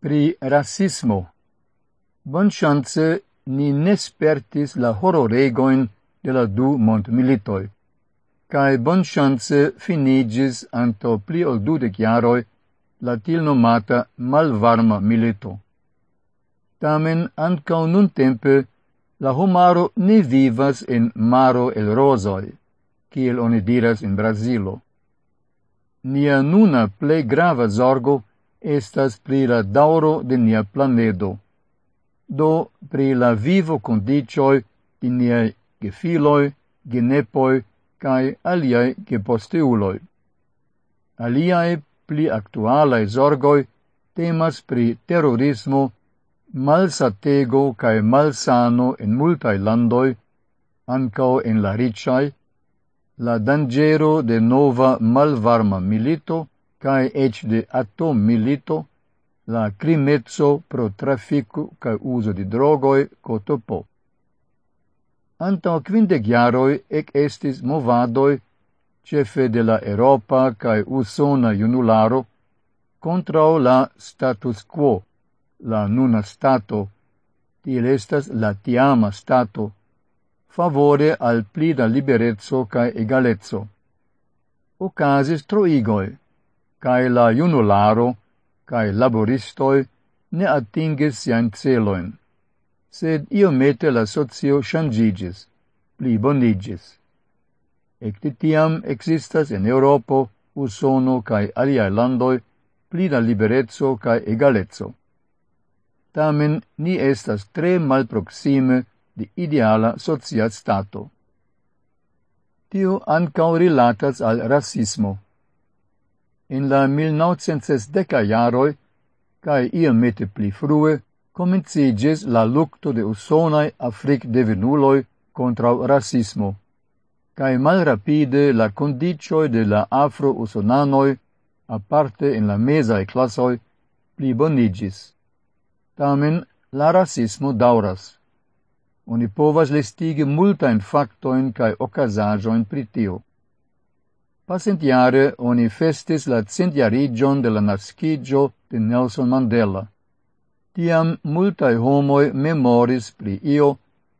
pri rasismo. chance ni nespertis la hororegoin de la du mondmilitoj, kaj chance finigis anto pli ol dudec jaroj la til nomata malvarma milito. Tamen ancau nun tempe, la homaro ne vivas en maro el rosoi, kiel oni diras in Brazilo. Nia nuna plei grava zorgo estas pri la dauro de nia planedo, do pri la vivo condicioi de niai gefiloi, genepoi, cae aliai geposteuloi. Aliai pli actualae zorgoi temas pri terrorismo, malsatego cae malsano en multae landoi, ancao en la ricciai, la dangero de nova malvarma milito, cae ec de atom milito, la crimezzo pro traficu cae uso di drogoi cotopo. Antao quindec jaroi ec estis movadoi, cefe de la Europa cae usona iunularo, contrao la status quo, la nuna stato, til estas la tiama stato, favore al plida liberezzo cae egalezzo. Ocasis troigoi, cae la junularo cae laboristoi ne atingis sian celoin, sed iomete la socio shangigis, pli bonigis. Ecte tiam existas in Europo, Usono cae aliae landoi pli da liberezzo cae egalezzo. Tamen ni estas tre malproxime de ideala socia stato. Tio ancao rilatas al racismo in la 1960 jaroi, cae iam mete pli frue komenciĝis la lucto de usonaj Afrik-devenuloj kontraŭ rasismo mal rapide la condicioi de la afro-usonanoi, aparte en la mesae classoi, pli bonigis. Tamen la rasismo dauras. Oni povas listigi multain factoin cae ocasajoin pritio. Pasentiare oni festis la centiarigion de la nascigio de Nelson Mandela. Tiam multae homoi memoris pri io,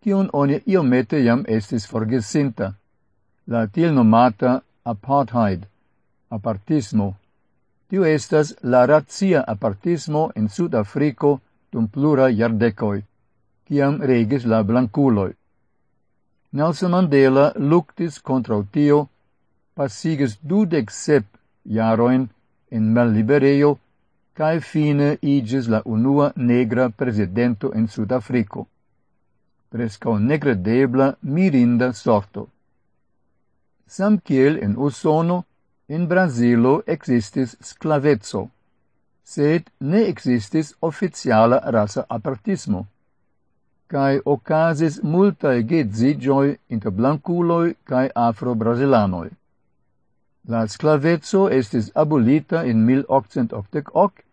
cion oni iomete jam estis forgesinta, la til nomata apartheid, apartismo. Tio estas la razia apartismo en Sud-Africo dum plura jardecoi, ciam regis la blanculoi. Nelson Mandela luctis contra tio pasigis dudec sep jaroin en malliberejo cae fine igis la unua negra prezidento en Sudafriko. Prescao negredebla mirinda sorto. Samkiel en Usono, in Brasilo existis sclavezzo, sed ne existis oficiala rasa apartismo cae ocasis multae gezigioi inter blanculoi cae afro-brasilanoi. La sclavezzo estis abolita in 1888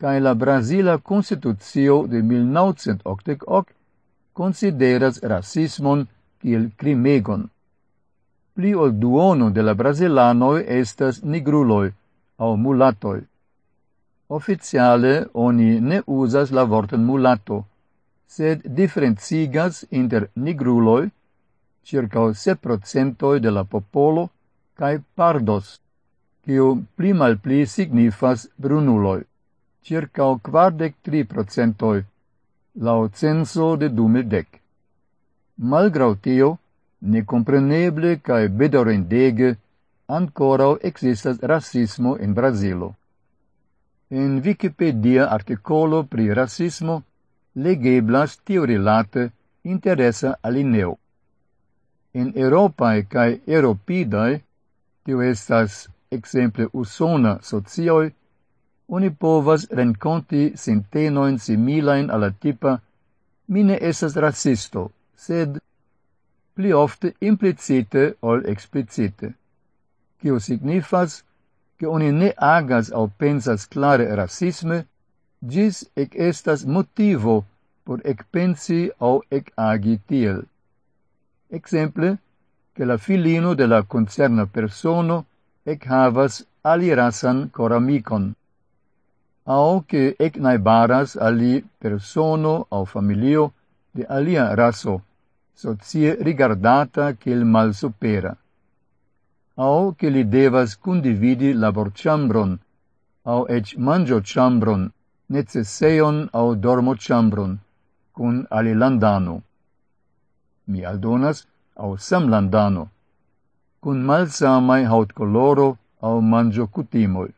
cae la Brasila Konstitucio de 1988 consideras racismon kiel crimegon. Pli ol duono de la brasilanoi estas nigruloi, au mulatoi. Oficiale oni ne uzas la vorten mulato, sed diferencigas inter nigruloi, circa 7% de la popolo, cae pardos, quiu pli mal pli signifas brunuloi, circa quardec tri procentoi, lao censo de dumildec. Malgrau tio, necompreneble cae bedorendege, ancorau existas racismo in Brasilo. En Wikipedia articolo pri racismo legeblas tio relate interesa alineo. In Europae cae Europidae kiu estas exemple usona socioi, oni povas renconti sintenoin similain alla tipa mine esas racisto, sed pli ofte implicite ol explicite, Cio signifas che oni ne agas au pensas clare racisme, gis ec estas motivo por ec pensi au ec agi tiel. Exemple, che la filino de la concerna persono ec havas alirasan coramicon, au che ec naibaras ali persono au familio de alia raso, socie rigardata quel mal supera, au che li devas condividi laborchambron, au ec mangiociambron, necesseion au dormociambron, cun alilandano. Mi aldonas au samlandano, cun malsamai hautcoloro au mangio cutimoi.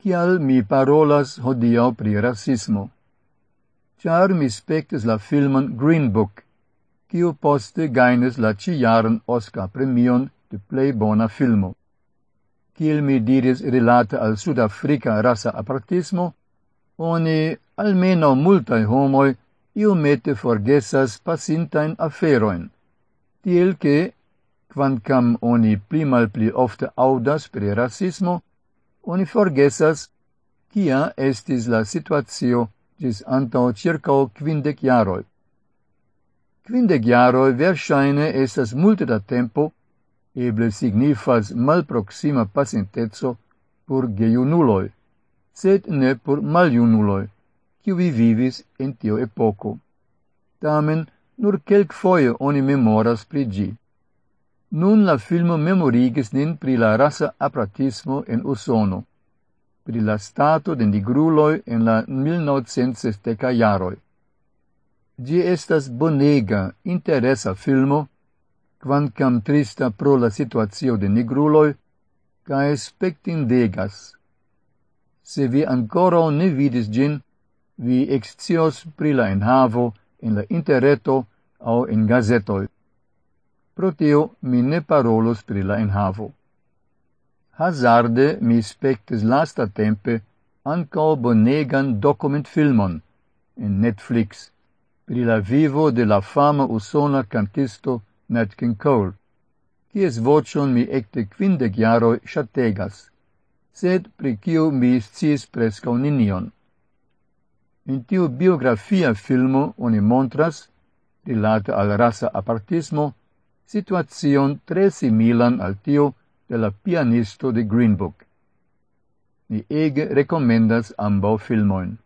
Cial mi parolas hodiau pri rasismo? Char mi spectes la filmon Green Book, kiu poste gainis la ciaran Oscar premion de plei bona filmo. Ciel mi diris relata al Sudafrica rasa apartismo, oni almeno multae homoi iomete forgesas pasintain aferoin, tiel che, quancam oni pli mal pli ofte audas pri rasismo, oni forgesas kia estis la situatio gis antao circao quindec jaroi. Quindec jaroi versaine estas multe da tempo, eble signifas mal proxima pacintezo pur geiunuloi, sed ne pur maliunuloi kiui vivis in tio epoco. Tamen, nur quelc foie oni memoras pri gi. Nun la filmo memorigis nin pri la rasa apratismo en Usono, pri la stato de nigruloi en la 1960 jaroi. Gi estas bonega, interesa filmo, quancam trista pro la situatio de nigruloi, cae spectindegas. Se vi ancora ne vidis gin, vi excios pri la enhavo in la interreto au in gazetoi. Pro tio mi ne parolos pri la enhavo. Hazarde mi spectis lasta tempe ancao bonegan document filmon in Netflix pri la vivo de la fama usona cantisto Nat King Cole, kies vocion mi ecte quindec jaroi shategas, sed pri cio mi scis prescau ninion. In tiu biografia filmo oni montras, rilate al rasa apartismo, situazion tre similan al tiu de la pianisto de Green Book. Ni ege recomendas ambau filmoin.